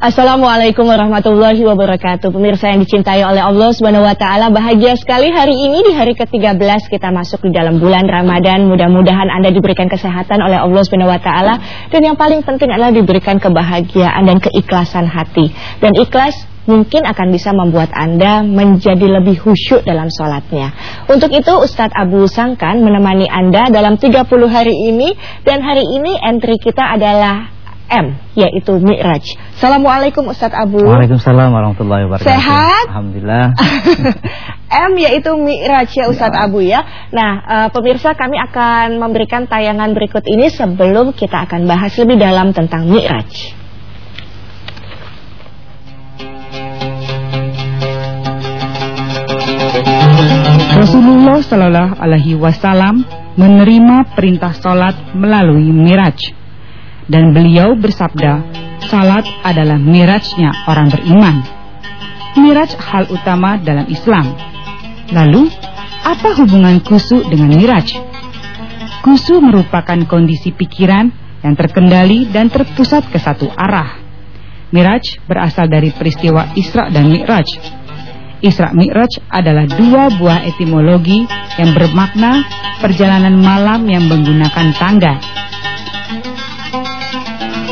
Assalamualaikum warahmatullahi wabarakatuh. Pemirsa yang dicintai oleh Allah subhanahu wa ta'ala Bahagia sekali hari ini di hari ke-13 kita masuk di dalam bulan Ramadan. Mudah-mudahan Anda diberikan kesehatan oleh Allah subhanahu wa ta'ala. Dan yang paling penting adalah diberikan kebahagiaan dan keikhlasan hati. Dan ikhlas mungkin akan bisa membuat Anda menjadi lebih khusyuk dalam sholatnya. Untuk itu Ustadz Abu Sangkan menemani Anda dalam 30 hari ini. Dan hari ini entry kita adalah M yaitu Mi'raj. Assalamualaikum Ustadz Abu. Waalaikumsalam warahmatullahi wabarakatuh. Sehat? Alhamdulillah. M yaitu Mi'raj ya Ustadz ya. Abu ya. Nah, uh, pemirsa kami akan memberikan tayangan berikut ini sebelum kita akan bahas lebih dalam tentang Mi'raj. Rasulullah Shallallahu Alaihi Wasallam menerima perintah salat melalui Miraj dan beliau bersabda, salat adalah mirajnya orang beriman. Miraj hal utama dalam Islam. Lalu, apa hubungan kusu dengan miraj? Kusu merupakan kondisi pikiran yang terkendali dan terpusat ke satu arah. Miraj berasal dari peristiwa Isra dan Mi'raj. Isra Mi'raj adalah dua buah etimologi yang bermakna perjalanan malam yang menggunakan tangga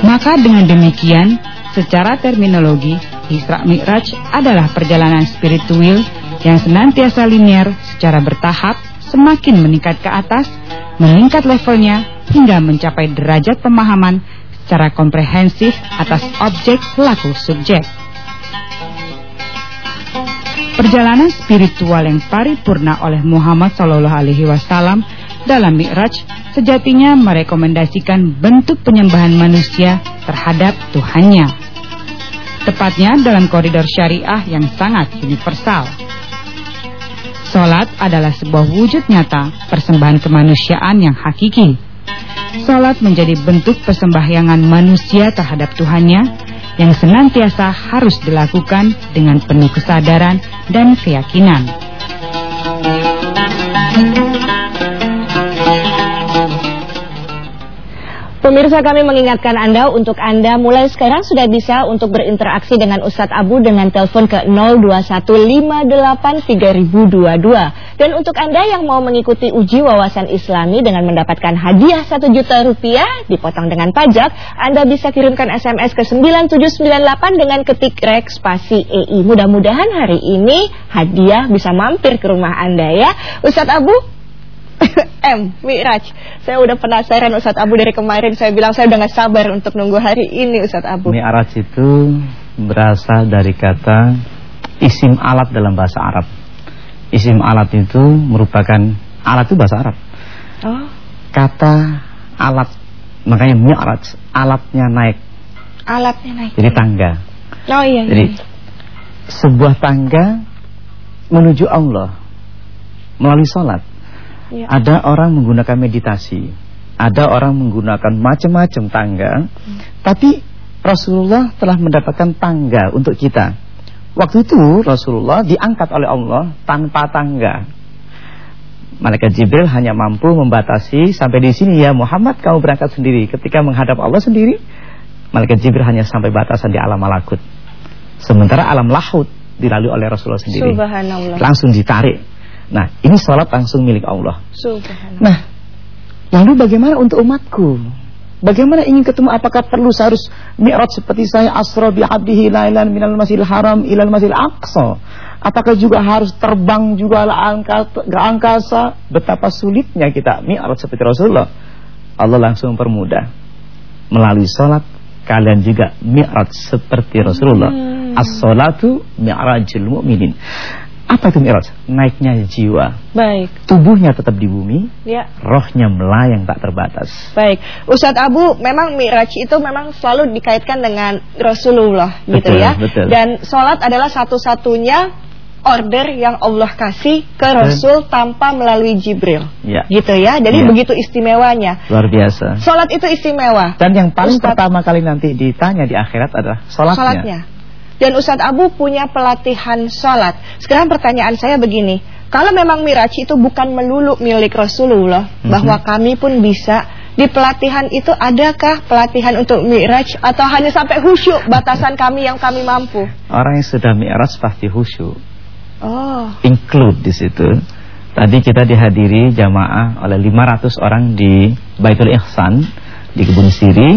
maka dengan demikian, secara terminologi, Isra Mi'raj adalah perjalanan spiritual yang senantiasa linear secara bertahap semakin meningkat ke atas, meningkat levelnya hingga mencapai derajat pemahaman secara komprehensif atas objek selaku subjek. Perjalanan spiritual yang paripurna oleh Muhammad Shallallahu Alaihi Wasallam dalam Mi'raj sejatinya merekomendasikan bentuk penyembahan manusia terhadap Tuhannya. Tepatnya dalam koridor syariah yang sangat universal. Salat adalah sebuah wujud nyata persembahan kemanusiaan yang hakiki. Salat menjadi bentuk persembahyangan manusia terhadap Tuhannya yang senantiasa harus dilakukan dengan penuh kesadaran dan keyakinan. Pemirsa kami mengingatkan Anda untuk Anda mulai sekarang sudah bisa untuk berinteraksi dengan Ustadz Abu dengan telepon ke 02158322. Dan untuk Anda yang mau mengikuti uji wawasan Islami dengan mendapatkan hadiah 1 juta rupiah dipotong dengan pajak, Anda bisa kirimkan SMS ke 9798 dengan ketik rek spasi EI. Mudah-mudahan hari ini hadiah bisa mampir ke rumah Anda ya. Ustadz Abu, M, Mi'raj. Saya udah penasaran Ustadz Abu dari kemarin. Saya bilang saya udah gak sabar untuk nunggu hari ini Ustadz Abu. Mi'raj itu berasal dari kata isim alat dalam bahasa Arab. Isim alat itu merupakan alat itu bahasa Arab. Oh. Kata alat makanya Mi'raj, alatnya naik. Alatnya naik. Jadi tangga. Oh iya. iya. Jadi sebuah tangga menuju Allah melalui sholat Ya. Ada orang menggunakan meditasi, ada orang menggunakan macam-macam tangga, hmm. tapi Rasulullah telah mendapatkan tangga untuk kita. Waktu itu Rasulullah diangkat oleh Allah tanpa tangga. Malaikat Jibril hanya mampu membatasi sampai di sini ya Muhammad kamu berangkat sendiri. Ketika menghadap Allah sendiri, Malaikat Jibril hanya sampai batasan di alam malakut. Sementara alam lahut dilalui oleh Rasulullah sendiri. Langsung ditarik Nah, ini sholat langsung milik Allah. Nah, lalu bagaimana untuk umatku? Bagaimana ingin ketemu apakah perlu seharus mi'raj seperti saya asra bi abdihi lailan minal masjidil haram ilal masjidil aqsa? Apakah juga harus terbang juga ke angkasa? Betapa sulitnya kita mi'raj seperti Rasulullah. Allah langsung mempermudah. Melalui sholat kalian juga mi'raj seperti Rasulullah. Hmm. As-salatu mi'rajul mu'minin. Apa itu mi'raj? Naiknya jiwa. Baik. Tubuhnya tetap di bumi, ya. rohnya melayang tak terbatas. Baik. Ustadz Abu, memang mi'raj itu memang selalu dikaitkan dengan Rasulullah gitu betul, ya. Betul. Dan sholat adalah satu-satunya order yang Allah kasih ke Rasul tanpa melalui Jibril. Ya. Gitu ya. Jadi ya. begitu istimewanya. Luar biasa. Sholat itu istimewa. Dan yang paling Ustadz, pertama kali nanti ditanya di akhirat adalah sholatnya. Sholatnya. Dan Ustadz Abu punya pelatihan sholat. Sekarang pertanyaan saya begini. Kalau memang Miraj itu bukan melulu milik Rasulullah. Mm -hmm. Bahwa kami pun bisa di pelatihan itu adakah pelatihan untuk mi'raj atau hanya sampai khusyuk batasan kami yang kami mampu? Orang yang sudah mi'raj pasti khusyuk. Oh. Include di situ. Tadi kita dihadiri jamaah oleh 500 orang di Baitul Ihsan di Kebun Siri.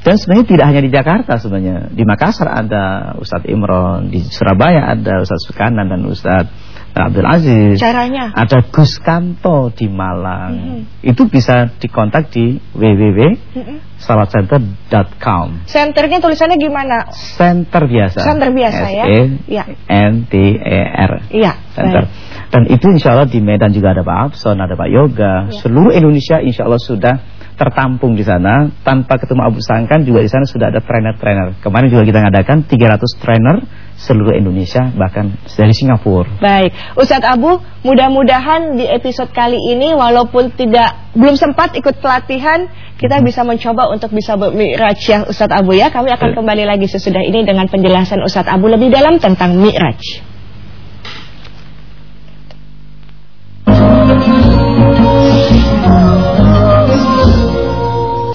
Dan sebenarnya tidak hanya di Jakarta sebenarnya. Di Makassar ada Ustadz Imron, di Surabaya ada Ustadz Sukanan dan Ustadz Abdul Aziz. Caranya? Ada Gus Kanto di Malang. Mm -hmm. Itu bisa dikontak di www.salatcenter.com. Mm -hmm. Centernya tulisannya gimana? Center biasa. Center biasa ya. ya. N T E R. Iya. Center. Baik. Dan itu insya Allah di Medan juga ada Pak Abson, ada Pak Yoga. Ya. Seluruh Indonesia insya Allah sudah tertampung di sana tanpa ketemu Abu Sangkan juga di sana sudah ada trainer-trainer. Kemarin juga kita ngadakan 300 trainer seluruh Indonesia bahkan dari Singapura. Baik, Ustadz Abu, mudah-mudahan di episode kali ini walaupun tidak belum sempat ikut pelatihan, kita hmm. bisa mencoba untuk bisa bermi'raj ya Ustadz Abu ya. Kami akan kembali lagi sesudah ini dengan penjelasan Ustadz Abu lebih dalam tentang mi'raj.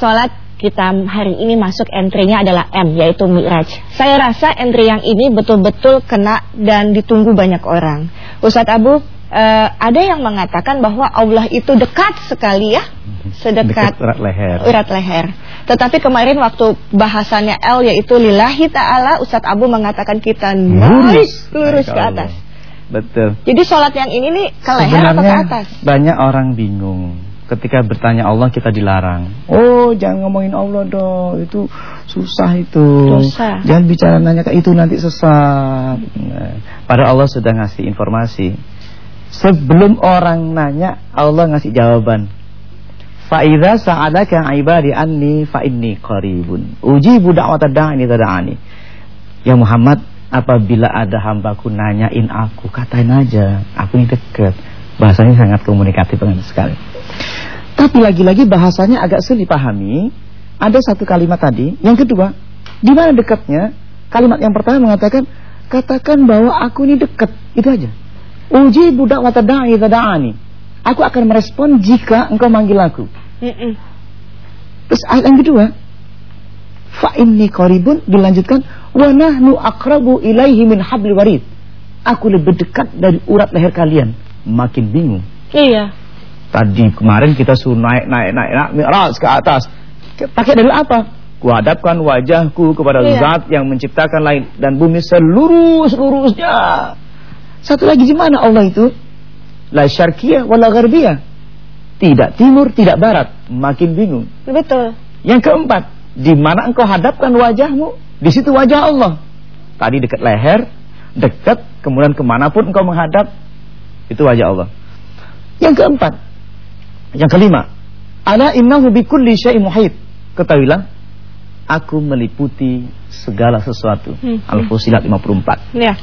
Sholat kita hari ini masuk entry-nya adalah M yaitu Mi'raj. Saya rasa entry yang ini betul-betul kena dan ditunggu banyak orang. Ustadz Abu, uh, ada yang mengatakan bahwa Allah itu dekat sekali ya, sedekat urat leher. Urat leher. Tetapi kemarin waktu bahasannya L yaitu lillahi taala, Ustadz Abu mengatakan kita naik lurus ke atas. Betul. Jadi sholat yang ini nih ke leher atau ke atas? Banyak orang bingung ketika bertanya Allah kita dilarang. Oh, jangan ngomongin Allah dong. Itu susah itu. Dosa. Jangan bicara nanya ke itu nanti sesat. Nah, pada Allah sudah ngasih informasi. Sebelum orang nanya, Allah ngasih jawaban. Fa idza sa'alaka 'ibadi anni fa inni qaribun. Ujibu da'watad da'i tad'ani. Ya Muhammad, apabila ada hambaku nanyain aku, katain aja, aku ini dekat. Bahasanya sangat komunikatif banget sekali. Tapi lagi-lagi bahasanya agak sulit dipahami. Ada satu kalimat tadi. Yang kedua, di mana dekatnya? Kalimat yang pertama mengatakan, katakan bahwa aku ini dekat. Itu aja. Uji budak watada'i tada'ani. Aku akan merespon jika engkau manggil aku. Terus ayat yang kedua, fa inni qaribun dilanjutkan wa nahnu aqrabu ilaihi min hablil warid. Aku lebih dekat dari urat leher kalian. Makin bingung. Iya. Tadi kemarin kita suruh naik naik naik naik mi'raj ke atas. Pakai dalil apa? Kuhadapkan wajahku kepada iya. zat yang menciptakan langit dan bumi seluruh seluruhnya. Satu lagi di mana Allah itu? La syarqiyah wala gharbiyah. Tidak timur, tidak barat. Makin bingung. Betul. Yang keempat, di mana engkau hadapkan wajahmu? Di situ wajah Allah. Tadi dekat leher, dekat, kemudian ke mana pun engkau menghadap, itu wajah Allah. Yang keempat, yang kelima, ana innahu bikulli syai'in muhit. Ketahuilah, aku meliputi segala sesuatu. Hmm. Al-Fusilat 54. Ya.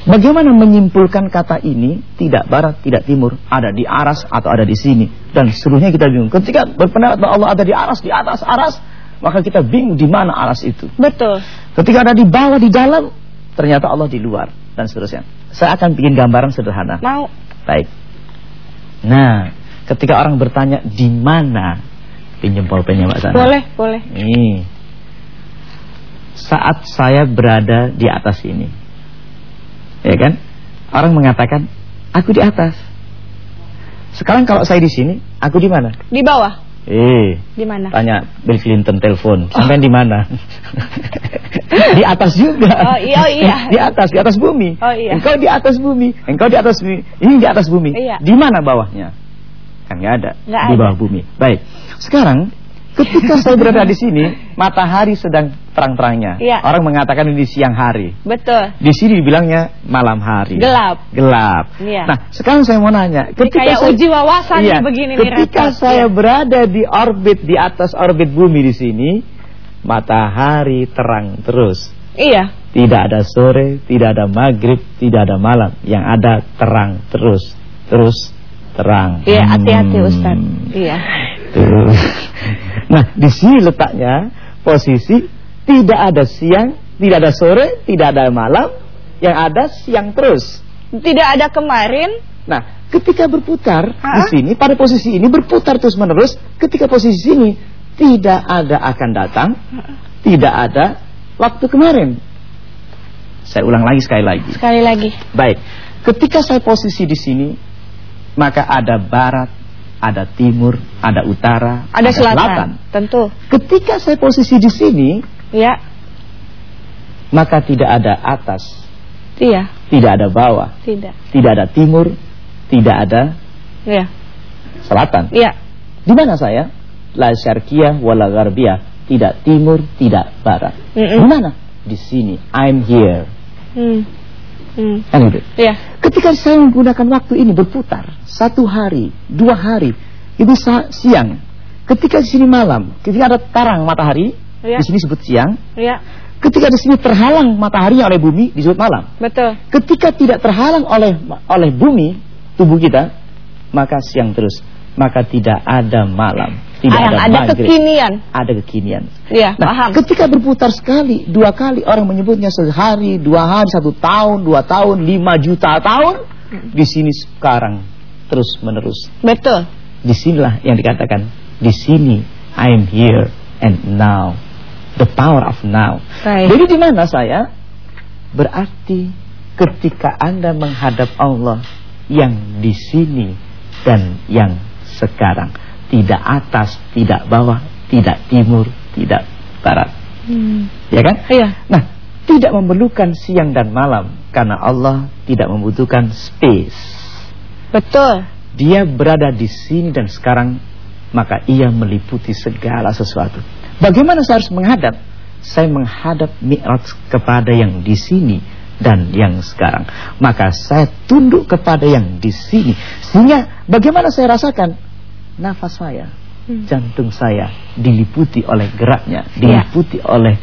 Bagaimana menyimpulkan kata ini tidak barat, tidak timur, ada di aras atau ada di sini dan seluruhnya kita bingung. Ketika berpendapat bahwa Allah ada di aras, di atas aras, maka kita bingung di mana aras itu. Betul. Ketika ada di bawah, di dalam, ternyata Allah di luar dan seterusnya. Saya akan bikin gambaran sederhana. Mau. Baik. Nah, ketika orang bertanya di mana pinjam pulpennya Mbak Sana? Boleh, boleh. Nih. Saat saya berada di atas ini. Ya kan? Orang mengatakan, aku di atas. Sekarang kalau saya di sini, aku di mana? Di bawah. Eh, di mana? Tanya Bill Clinton telepon, sampai oh. di mana? di atas juga. Oh iya, oh, iya. di atas, di atas bumi. Oh iya. Engkau di atas bumi, engkau di atas bumi, ini di atas bumi. Iya. Di mana bawahnya? Kan nggak ada nggak di bawah bumi. Baik. Sekarang ketika saya berada di sini, matahari sedang terang-terangnya. Ya. Orang mengatakan ini siang hari. Betul. Di sini dibilangnya malam hari. Gelap. Gelap. Ya. Nah, sekarang saya mau nanya, ketika kayak saya, uji wawasan iya, begini Ketika nih, saya ya. berada di orbit di atas orbit bumi di sini, matahari terang terus. Iya. Tidak ada sore, tidak ada maghrib, tidak ada malam. Yang ada terang terus, terus terang. Iya, hati-hati hmm. Ustaz. Iya. Tuh. Nah, di sini letaknya posisi tidak ada siang, tidak ada sore, tidak ada malam, yang ada siang terus. Tidak ada kemarin. Nah, ketika berputar ha? di sini pada posisi ini berputar terus menerus ketika posisi ini tidak ada akan datang tidak ada waktu kemarin saya ulang lagi sekali lagi sekali lagi baik ketika saya posisi di sini maka ada barat ada timur ada utara ada, ada selatan. selatan tentu ketika saya posisi di sini ya maka tidak ada atas iya tidak ada bawah tidak tidak ada timur tidak ada ya. selatan. Iya. Di mana saya? La syarqiyah wala gharbiyah, tidak timur, tidak barat. Mm -mm. Di mana? Di sini. I'm here. Mm. Mm. Kan? Iya. Ketika saya menggunakan waktu ini berputar satu hari, dua hari, itu siang. Ketika di sini malam, ketika ada tarang matahari, ya. di sini sebut siang. Ya. Ketika di sini terhalang matahari oleh bumi disebut malam. Betul. Ketika tidak terhalang oleh oleh bumi tubuh kita maka siang terus maka tidak ada malam tidak ada, ada kekinian. Ada kekinian. Ya, nah, paham. ketika berputar sekali dua kali orang menyebutnya sehari dua hari satu tahun dua tahun lima juta tahun di sini sekarang terus menerus betul di sinilah yang dikatakan di sini I'm here and now. The power of now. Baik. jadi di mana saya? Berarti ketika anda menghadap Allah yang di sini dan yang sekarang. Tidak atas, tidak bawah, tidak timur, tidak barat. Hmm. Ya kan? Iya. Nah, tidak memerlukan siang dan malam karena Allah tidak membutuhkan space. Betul. Dia berada di sini dan sekarang maka ia meliputi segala sesuatu. Bagaimana saya harus menghadap? Saya menghadap mi'raj kepada yang di sini dan yang sekarang. Maka saya tunduk kepada yang di sini. Sehingga bagaimana saya rasakan? Nafas saya, hmm. jantung saya diliputi oleh geraknya, ya. diliputi ya. oleh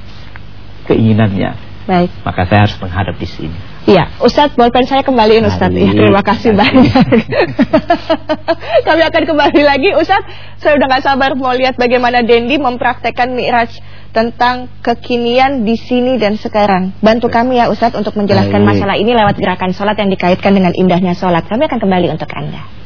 keinginannya. Baik. Maka saya harus menghadap di sini. Iya, Ustadz, bolpen saya kembaliin Ustadz. Ya, terima kasih banyak. Kami akan kembali lagi, Ustadz. Saya udah gak sabar mau lihat bagaimana Dendi mempraktekkan Mi'raj tentang kekinian di sini dan sekarang. Bantu kami ya Ustadz untuk menjelaskan masalah ini lewat gerakan sholat yang dikaitkan dengan indahnya sholat. Kami akan kembali untuk Anda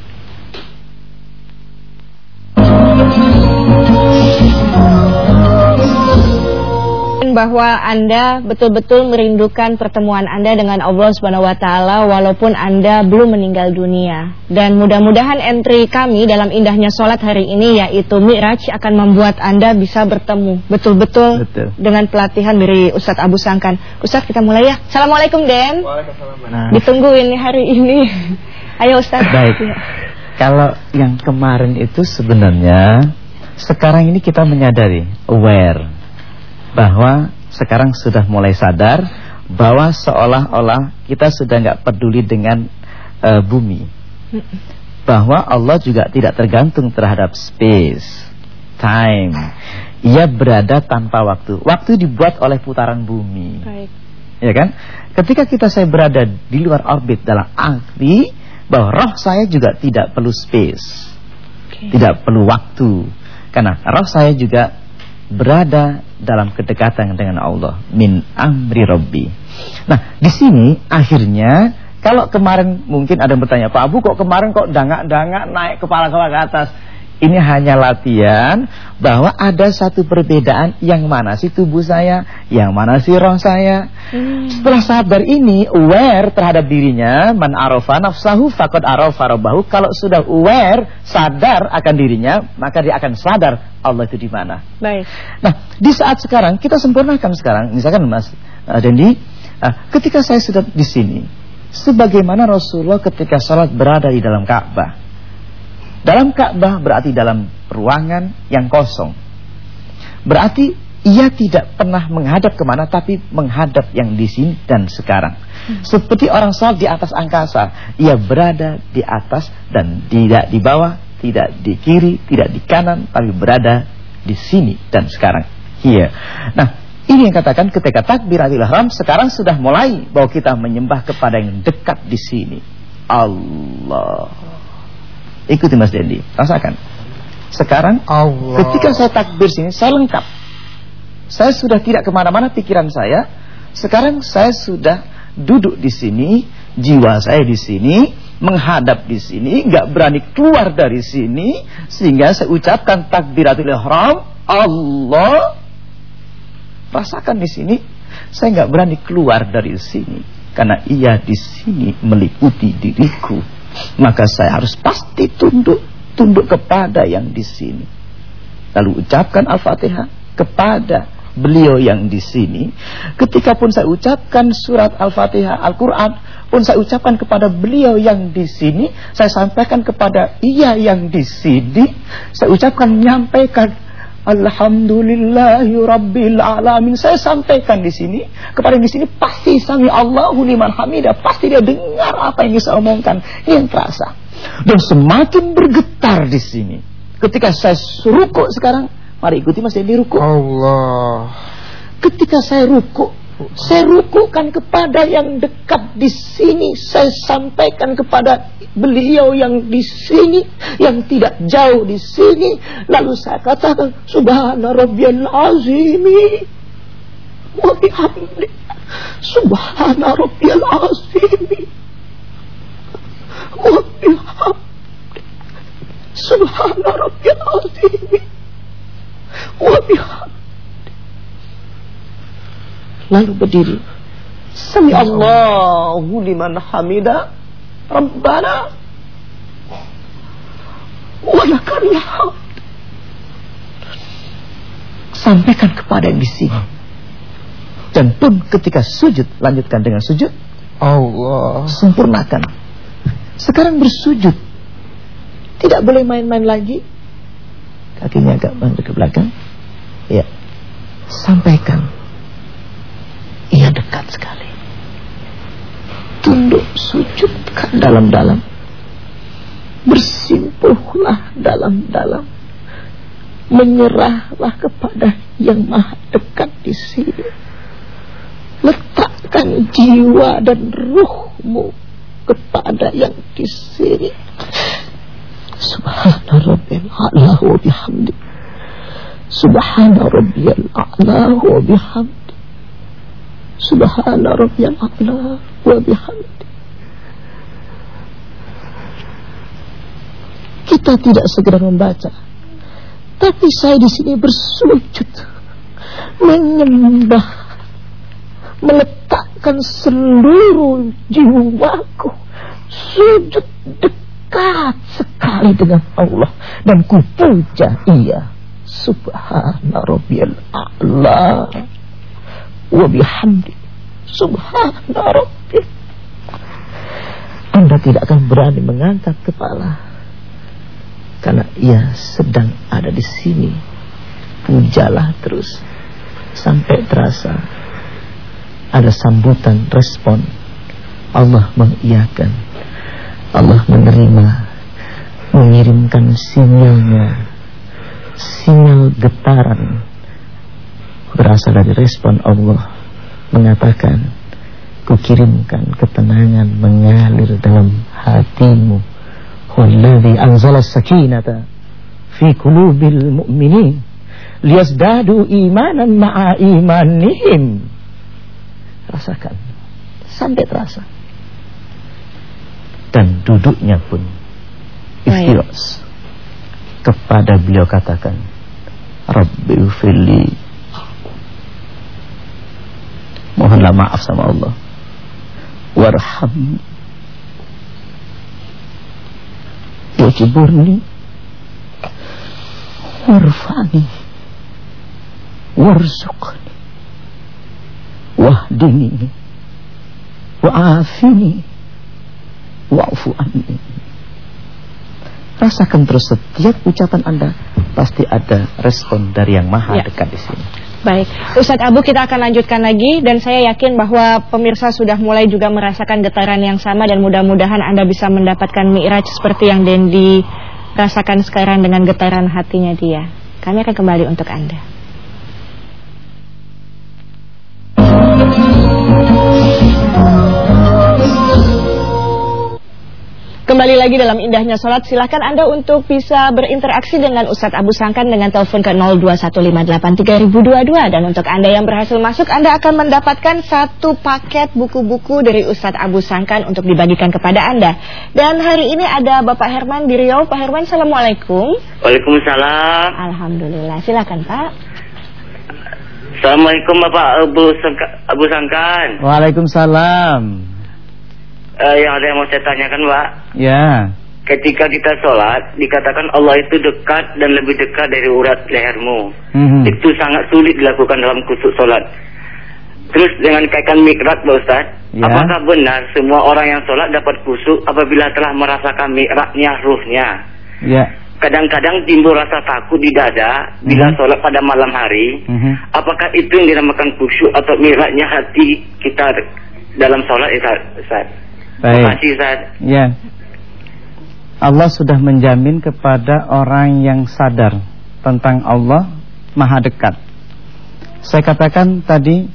bahwa Anda betul-betul merindukan pertemuan Anda dengan Allah Subhanahu wa taala walaupun Anda belum meninggal dunia. Dan mudah-mudahan entry kami dalam indahnya sholat hari ini yaitu Mi'raj akan membuat Anda bisa bertemu betul-betul dengan pelatihan dari Ustadz Abu Sangkan. Ustadz kita mulai ya. Assalamualaikum Den. Waalaikumsalam. Nah. Ditunggu ini hari ini. Ayo Ustadz. Baik. Ya. Kalau yang kemarin itu sebenarnya sekarang ini kita menyadari aware bahwa sekarang sudah mulai sadar bahwa seolah-olah kita sudah nggak peduli dengan uh, bumi. Bahwa Allah juga tidak tergantung terhadap space, time. Ia berada tanpa waktu. Waktu dibuat oleh putaran bumi. Baik. Ya kan? Ketika kita saya berada di luar orbit dalam arti bahwa roh saya juga tidak perlu space. Okay. Tidak perlu waktu. Karena roh saya juga berada dalam kedekatan dengan Allah min amri rabbi. Nah, di sini akhirnya kalau kemarin mungkin ada yang bertanya, Pak Abu kok kemarin kok dangak-dangak naik kepala-kepala ke atas? Ini hanya latihan bahwa ada satu perbedaan yang mana sih tubuh saya, yang mana sih roh saya. Hmm. Setelah sadar ini, aware terhadap dirinya, man arafa nafsahu faqad arafa rabbahu. Kalau sudah aware, sadar akan dirinya, maka dia akan sadar Allah itu di mana. Baik. Nah, di saat sekarang kita sempurnakan sekarang, misalkan Mas uh, Dendi, uh, ketika saya sudah di sini, sebagaimana Rasulullah ketika salat berada di dalam Ka'bah dalam Ka'bah berarti dalam ruangan yang kosong. Berarti ia tidak pernah menghadap ke mana tapi menghadap yang di sini dan sekarang. Hmm. Seperti orang salat di atas angkasa, ia berada di atas dan tidak di bawah, tidak di kiri, tidak di kanan, tapi berada di sini dan sekarang. Here. Nah, ini yang katakan ketika takbiratul ihram sekarang sudah mulai bahwa kita menyembah kepada yang dekat di sini. Allah. Ikuti Mas Dendi, rasakan. Sekarang Allah. ketika saya takbir sini, saya lengkap. Saya sudah tidak ke mana-mana pikiran saya. Sekarang saya sudah duduk di sini, jiwa saya di sini, menghadap di sini, nggak berani keluar dari sini, sehingga saya ucapkan takbiratul ihram, Allah. Rasakan di sini, saya nggak berani keluar dari sini karena ia di sini meliputi diriku. Maka saya harus pasti tunduk, tunduk kepada yang di sini. Lalu ucapkan Al-Fatihah kepada beliau yang di sini. Ketika pun saya ucapkan surat Al-Fatihah Al-Quran, pun saya ucapkan kepada beliau yang di sini, saya sampaikan kepada ia yang di sini, saya ucapkan menyampaikan Alhamdulillahi Rabbil Alamin. Saya sampaikan di sini kepada yang di sini pasti sami Allahu liman hamidah. Pasti dia dengar apa yang saya omongkan. Ini yang terasa. Dan semakin bergetar di sini. Ketika saya ruku sekarang, Mari ikuti Mas Dendi ruku. Allah. Ketika saya ruku, saya rukukan kepada yang dekat di sini. Saya sampaikan kepada beliau yang di sini, yang tidak jauh di sini. Lalu saya katakan, Subhana Rabbiyal Azimi. Wa bihamdi. Subhana Rabbiyal Azimi. Wa bihamdi. Subhana Rabbiyal Azimi. Lalu berdiri. Sami Allahu liman hamida. Rabbana. Walakal Sampaikan kepada yang di sini. Dan pun ketika sujud, lanjutkan dengan sujud. Allah. Sempurnakan. Sekarang bersujud. Tidak boleh main-main lagi kakinya agak bangkit ke belakang ya sampaikan ia dekat sekali tunduk sujudkan dalam-dalam. Bersimpuhlah dalam-dalam. Menyerahlah kepada yang maha dekat di sini. Letakkan jiwa dan ruhmu kepada yang di sini. Subhana rabbiyal a'la wa bihamdi. Subhana rabbiyal a'la wa bihamdi. Subhana rabbiyal a'la wa bihamdi. Kita tidak segera membaca. Tapi saya di sini bersujud. Menyembah. Meletakkan seluruh jiwaku. Sujud dekat sekali dengan Allah dan kupuja ia subhana rabbiyal a'la wa bihamdi subhana rabbi Anda tidak akan berani mengangkat kepala karena ia sedang ada di sini. Pujalah terus. Sampai terasa ada sambutan respon. Allah mengiyakan. Allah menerima. Mengirimkan sinyalnya. Sinyal getaran berasal dari respon Allah. Mengatakan kukirimkan ketenangan mengalir dalam hatimu Walladhi anzala sakinata fi qulubil mu'minin liyazdadu imanan ma'a imanihim rasakan. Sampai terasa. Dan duduknya pun ikhtiras. Kepada beliau katakan Rabbi ufirli mohonlah maaf sama Allah. Warham wajiburni warfani warzuqni wahdini wa'afini wa'fu anni. Rasakan terus setiap ucapan Anda pasti ada respon dari yang maha ya. dekat di sini. Baik, Ustadz Abu kita akan lanjutkan lagi dan saya yakin bahwa pemirsa sudah mulai juga merasakan getaran yang sama dan mudah-mudahan Anda bisa mendapatkan mi'raj seperti yang Dendi rasakan sekarang dengan getaran hatinya dia. Kami akan kembali untuk Anda. Lagi dalam indahnya sholat. Silahkan Anda untuk bisa berinteraksi dengan Ustadz Abu Sangkan dengan telepon ke 021583022 dan untuk Anda yang berhasil masuk, Anda akan mendapatkan satu paket buku-buku dari Ustadz Abu Sangkan untuk dibagikan kepada Anda. Dan hari ini ada Bapak Herman di Riau. Pak Herman, Assalamualaikum. Waalaikumsalam. Alhamdulillah. Silakan Pak. Assalamualaikum Bapak Abu, Sangka, Abu Sangkan. Waalaikumsalam. Uh, yang ada yang mau saya tanyakan Pak. Ya. Ketika kita sholat, dikatakan Allah itu dekat dan lebih dekat dari urat lehermu. Mhm. Itu sangat sulit dilakukan dalam kusuk sholat. Terus dengan kaitan mikrat Pak Ustaz, Ya. apakah benar semua orang yang sholat dapat kusuk apabila telah merasakan mikratnya ruhnya? Ya. Kadang-kadang timbul rasa takut di dada bila Mhm. sholat pada malam hari. Mhm. Apakah itu yang dinamakan khusyuk atau miraknya hati kita dalam sholat Ustaz? Ustaz? Terima Baik. kasih Ustaz. Ya. Allah sudah menjamin kepada orang yang sadar tentang Allah Maha dekat. Saya katakan tadi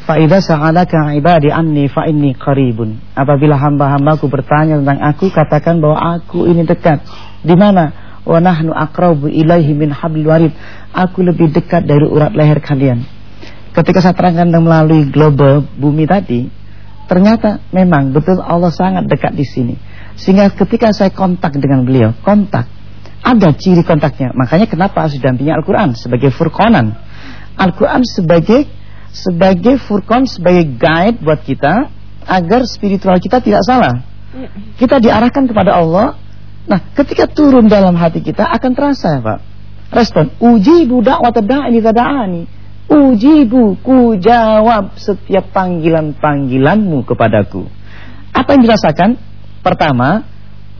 Fa'idha sa'alaka ibadi anni fa'inni qaribun Apabila hamba-hambaku bertanya tentang aku Katakan bahwa aku ini dekat Di mana? Wa nahnu akrabu ilaihi min hablil warid Aku lebih dekat dari urat leher kalian Ketika saya terangkan melalui global bumi tadi Ternyata memang betul Allah sangat dekat di sini Sehingga ketika saya kontak dengan beliau Kontak Ada ciri kontaknya Makanya kenapa harus didampingi Al-Quran Sebagai furqonan Al-Quran sebagai sebagai furqan sebagai guide buat kita agar spiritual kita tidak salah. Kita diarahkan kepada Allah. Nah, ketika turun dalam hati kita akan terasa, Pak. Respon, ujibu da'wat da'i tada'ani. Ujibu, ku jawab setiap panggilan-panggilanmu kepadaku. Apa yang dirasakan? Pertama,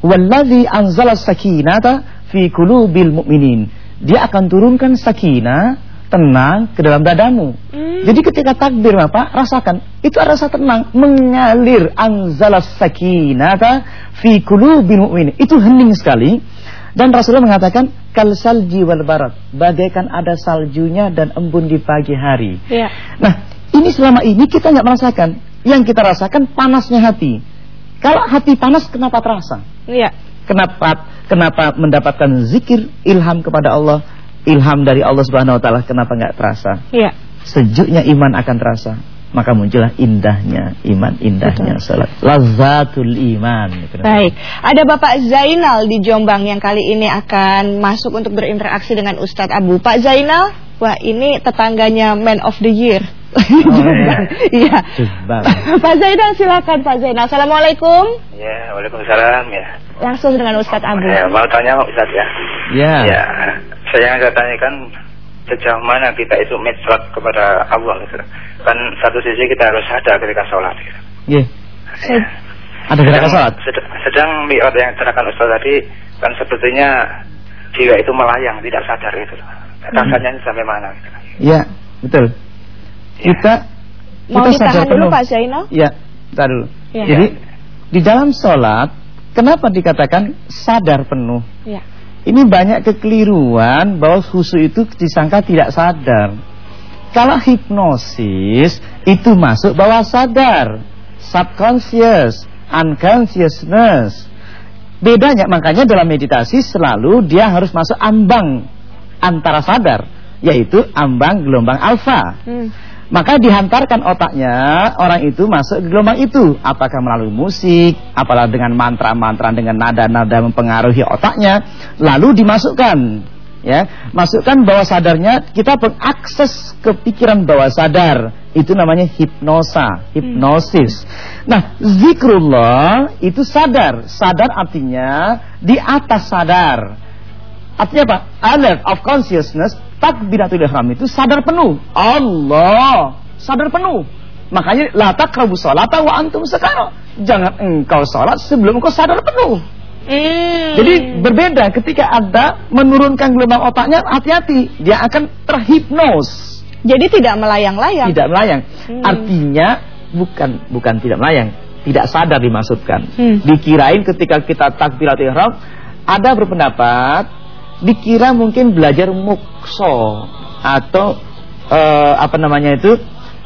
wallazi anzala sakinata fi qulubil mu'minin. Dia akan turunkan sakinah tenang ke dalam dadamu. Hmm. Jadi ketika takbir Bapak, rasakan itu ada rasa tenang mengalir anzalas sakinata fi qulubil mu'minin. Itu hening sekali. Dan Rasulullah mengatakan kal salji wal barat, bagaikan ada saljunya dan embun di pagi hari. Ya. Nah, ini selama ini kita nggak merasakan. Yang kita rasakan panasnya hati. Kalau hati panas kenapa terasa? Iya. Kenapa kenapa mendapatkan zikir ilham kepada Allah, ilham dari Allah Subhanahu wa taala kenapa nggak terasa? Iya. Sejuknya iman akan terasa. Maka muncullah indahnya iman, indahnya salat. Lazatul iman. Baik, ada Bapak Zainal di Jombang yang kali ini akan masuk untuk berinteraksi dengan Ustadz Abu. Pak Zainal, wah ini tetangganya Man of the Year. Jombang. Iya. Jombang. Pak Zainal silakan Pak Zainal. Assalamualaikum. Ya, Waalaikumsalam ya. Langsung dengan Ustadz Abu. Ya, mau tanya Ustaz ya. Ya. Ya, saya yang saya tanyakan sejauh mana kita itu mitzvah kepada Allah gitu. Kan satu sisi kita harus sadar ketika sholat gitu. Iya. Ya. Ada gerakan salat. Sedang, sedang yang diterangkan Ustaz tadi kan sepertinya jiwa itu melayang tidak sadar gitu. Rasanya sampai mana gitu. Ya, betul. Ya. Kita Mau kita sadar ditahan dulu penuh. Pak Zainal? Ya, bentar dulu. Ya. Jadi di dalam sholat kenapa dikatakan sadar penuh? Iya. Ini banyak kekeliruan bahwa khusyuk itu disangka tidak sadar. Kalau hipnosis itu masuk bawah sadar, subconscious, unconsciousness. Bedanya makanya dalam meditasi selalu dia harus masuk ambang antara sadar, yaitu ambang gelombang alfa. Hmm. Maka dihantarkan otaknya orang itu masuk ke gelombang itu. Apakah melalui musik Apalagi dengan mantra-mantra Dengan nada-nada mempengaruhi otaknya Lalu dimasukkan ya. Masukkan bawah sadarnya Kita mengakses ke pikiran bawah sadar. Itu namanya hipnosa Hipnosis. Nah zikrullah itu sadar. Sadar artinya di atas sadar. Artinya apa? Alert of consciousness Takbiratul ihram itu sadar penuh. Allah Sadar penuh. Makanya La taqrabu sholata wa antum sekarang Jangan engkau sholat sebelum engkau sadar penuh. Hmm. Jadi berbeda ketika ada menurunkan gelombang otaknya Hati-hati. Dia akan terhipnos. Jadi tidak melayang-layang. Tidak melayang. Hmm. Artinya bukan bukan tidak melayang. Tidak sadar dimasukkan Hmm. Dikirain ketika kita takbiratul ihram Ada berpendapat dikira mungkin belajar mukso atau eh, apa namanya itu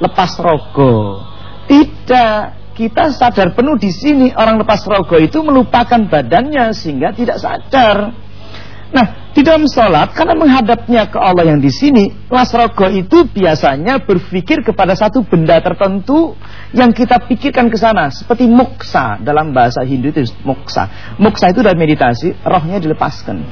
lepas rogo. Tidak, kita sadar penuh di sini orang lepas rogo itu melupakan badannya sehingga tidak sadar. Nah, di dalam sholat karena menghadapnya ke Allah yang di sini, rogo itu biasanya berpikir kepada satu benda tertentu yang kita pikirkan ke sana, seperti moksa dalam bahasa Hindu itu moksa. Moksa itu dalam meditasi, rohnya dilepaskan.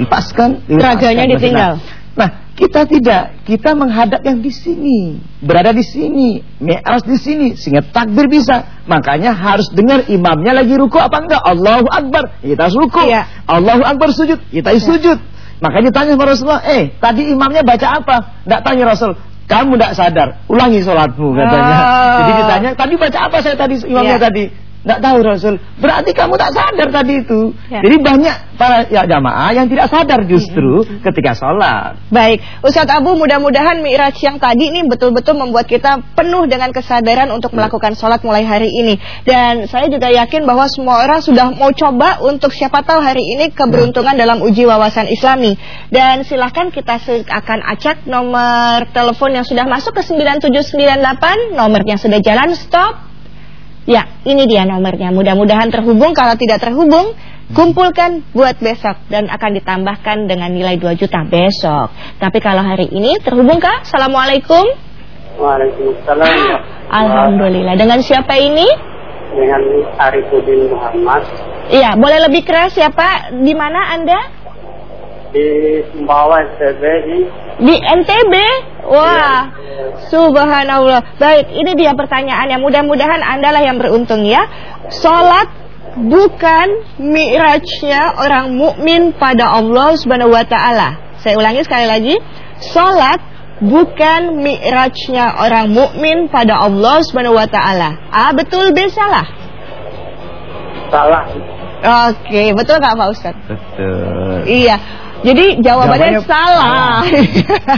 Dilepaskan Raganya ditinggal. Nah, kita tidak, kita menghadap yang di sini, berada di sini, mi'raj di sini, sehingga takbir bisa. Makanya harus dengar imamnya lagi ruku apa enggak. Allahu Akbar, kita ruku. Iya. Allahu Akbar sujud, kita Iya. sujud. Makanya ditanya sama Rasulullah, eh tadi imamnya baca apa? Tidak tanya Rasul, kamu tidak sadar, ulangi sholatmu katanya. Oh. Jadi ditanya, tadi baca apa saya tadi imamnya Iya. tadi? Tidak tahu Rasul. Berarti kamu tak sadar tadi itu. Ya. Jadi banyak para ya, jamaah yang tidak sadar justru ketika sholat. Baik, Ustadz Abu mudah-mudahan Mi'raj yang tadi ini betul-betul membuat kita penuh dengan kesadaran untuk melakukan sholat mulai hari ini Dan saya juga yakin bahwa semua orang sudah mau coba untuk siapa tahu hari ini keberuntungan dalam uji wawasan islami Dan silahkan kita akan acak nomor telepon yang sudah masuk ke 9798 Nomornya sudah jalan, stop Ya, ini dia nomornya. Mudah-mudahan terhubung. Kalau tidak terhubung, kumpulkan buat besok dan akan ditambahkan dengan nilai 2 juta besok. Tapi kalau hari ini terhubung kah? Assalamualaikum. Waalaikumsalam. Alhamdulillah. Dengan siapa ini? Dengan Arifudin Muhammad Iya, boleh lebih keras ya Pak? Di mana Anda? Di Sumbawa NTB di Di NTB? Wah, subhanallah. Baik, ini dia pertanyaannya. Mudah-mudahan Anda lah yang beruntung ya. Salat bukan mi'rajnya orang mukmin pada Allah Subhanahu wa taala. Saya ulangi sekali lagi. Salat bukan mi'rajnya orang mukmin pada Allah Subhanahu wa taala. A betul B salah? salah. Oke, betul nggak Pak Ustaz? Betul. Iya. Jadi jawabannya, Jawabannya salah.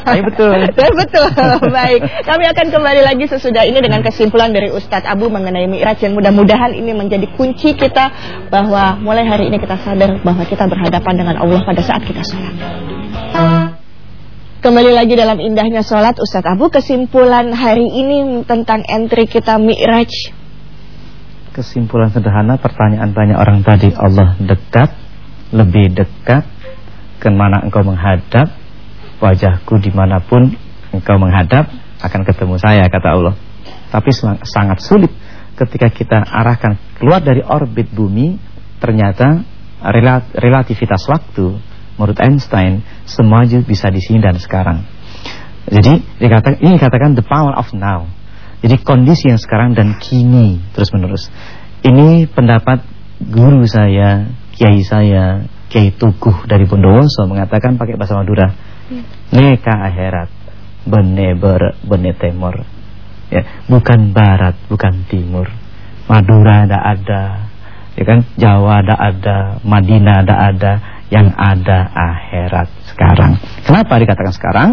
Tapi betul. Betul. Baik. Kami akan kembali lagi sesudah ini dengan kesimpulan dari Ustadz Abu mengenai Mi'raj yang mudah-mudahan ini menjadi kunci kita bahwa mulai hari ini kita sadar bahwa kita berhadapan dengan Allah pada saat kita sholat. Kembali lagi dalam indahnya sholat Ustadz Abu Kesimpulan hari ini tentang entry kita Mi'raj Kesimpulan sederhana pertanyaan banyak orang tadi Allah dekat, lebih dekat Ke mana engkau menghadap Wajahku di mana pun engkau menghadap Akan ketemu saya kata Allah. Tapi sangat sulit ketika kita arahkan keluar dari orbit bumi Ternyata rela- relativitas waktu Menurut Einstein Semua bisa di sini dan sekarang. Jadi dikatakan, ini dikatakan the power of now. Jadi kondisi yang sekarang dan kini terus menerus Ini pendapat guru saya, kiai saya Kiai Tuguh dari Bondowoso mengatakan pakai bahasa Madura. Neka akhirat Bene ber, bene temor ya, Bukan barat, bukan timur. Madura ada ada. Ya kan? Jawa ada ada. Madinah ada ada. Yang ada akhirat sekarang. Kenapa dikatakan sekarang?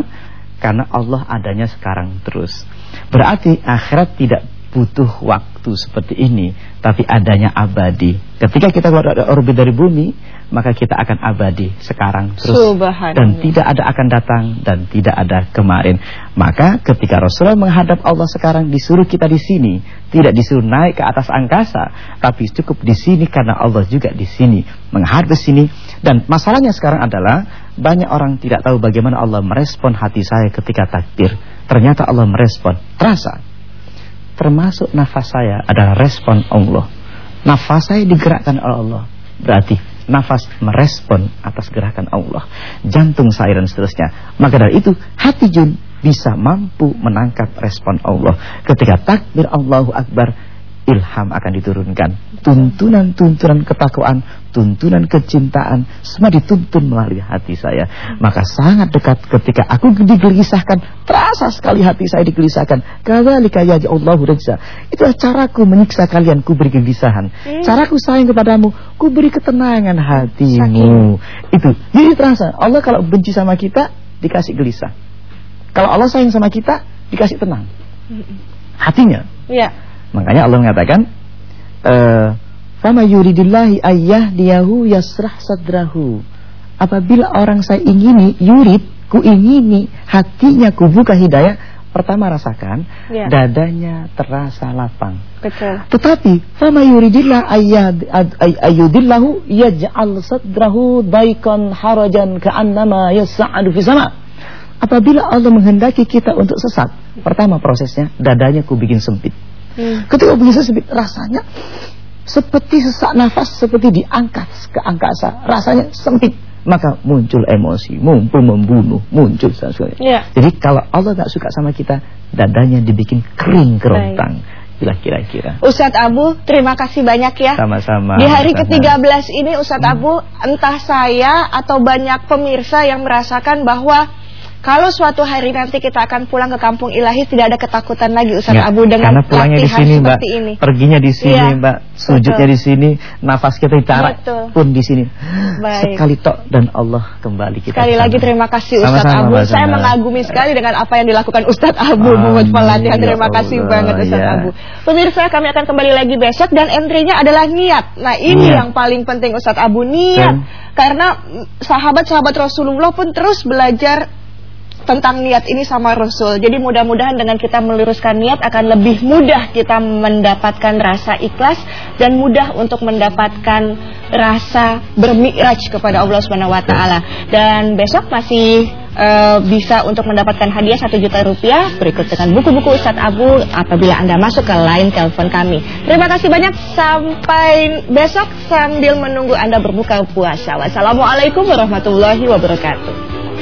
Karena Allah adanya sekarang terus. Berarti akhirat tidak butuh waktu seperti ini tapi adanya abadi ketika kita keluar dari orbit dari bumi maka kita akan abadi sekarang terus Subhanallah. dan tidak ada akan datang dan tidak ada kemarin. Maka ketika Rasulullah menghadap Allah sekarang disuruh kita di sini, tidak disuruh naik ke atas angkasa, tapi cukup di sini karena Allah juga di sini menghadap di sini. Dan masalahnya sekarang adalah banyak orang tidak tahu bagaimana Allah merespon hati saya ketika takbir. Ternyata Allah merespon, terasa. Termasuk nafas saya adalah respon Allah. Nafas saya digerakkan oleh Allah. Berarti nafas merespon atas gerakan Allah. Jantung saya dan seterusnya. Maka dari itu hati Jun bisa mampu menangkap respon Allah. Ketika takbir Allahu Akbar, ilham akan diturunkan. Tuntunan-tuntunan ketakwaan, tuntunan kecintaan, semua dituntun melalui hati saya. Maka sangat dekat ketika aku digelisahkan, terasa sekali hati saya digelisahkan. Kadzalika ya Allahu rizza. Itulah caraku menyiksa kalian, ku beri kegelisahan. Caraku sayang kepadamu, ku beri ketenangan hatimu. Itu. Jadi terasa Allah kalau benci sama kita dikasih gelisah. Kalau Allah sayang sama kita dikasih tenang. Hatinya. Ya. Makanya Allah mengatakan eh fama yuridillahi ayyahdiyahu yasrah sadrahu. Apabila orang saya ingini yurid ku ingini hatinya ku buka hidayah pertama rasakan Ya. dadanya terasa lapang. Betul. Tetapi fama yuridillah ayyad ay- ayyudillahu yaj'al sadrahu daikan harajan ka'annama yas'adu fi sama. Apabila Allah menghendaki kita untuk sesat, pertama prosesnya dadanya ku bikin sempit. Hmm. Ketika sempit rasanya seperti sesak nafas seperti diangkat ke angkasa, rasanya sempit. Maka muncul emosi, mumpul membunuh, muncul dan sebagainya. Ya. Jadi kalau Allah tak suka sama kita, dadanya dibikin kering kerontang. Bila kira-kira. Ustadz Abu, terima kasih banyak ya. Sama-sama. Di hari Sama. ke-13 ini Ustadz Abu, entah saya atau banyak pemirsa yang merasakan bahwa kalau suatu hari nanti kita akan pulang ke kampung ilahi tidak ada ketakutan lagi Ustadz Nggak, Abu dengan karena pulangnya di sini mbak, seperti ini. perginya di sini Iya, mbak, sujudnya betul. di sini, nafas kita ditarik pun di sini. Baik. Sekali tok dan Allah kembali kita. Sekali lagi terima kasih Ustadz Sama-sama, Abu. Mbak Saya mengagumi sekali dengan apa yang dilakukan Ustadz Abu Muhammad Pelatihan. ya Terima kasih Allah, banget Ustadz ya. Abu. Pemirsa kami akan kembali lagi besok dan entry-nya adalah niat. Nah ini Niat. yang paling penting Ustadz Abu niat. Dan- Karena sahabat-sahabat Rasulullah pun terus belajar tentang niat ini sama Rasul. Jadi mudah-mudahan dengan kita meluruskan niat akan lebih mudah kita mendapatkan rasa ikhlas dan mudah untuk mendapatkan rasa bermi'raj kepada Allah Subhanahu wa taala. Dan besok masih eh, bisa untuk mendapatkan hadiah 1 juta rupiah berikut dengan buku-buku Ustadz Abu apabila Anda masuk ke line telepon kami. Terima kasih banyak sampai besok sambil menunggu Anda berbuka puasa. Wassalamualaikum warahmatullahi wabarakatuh.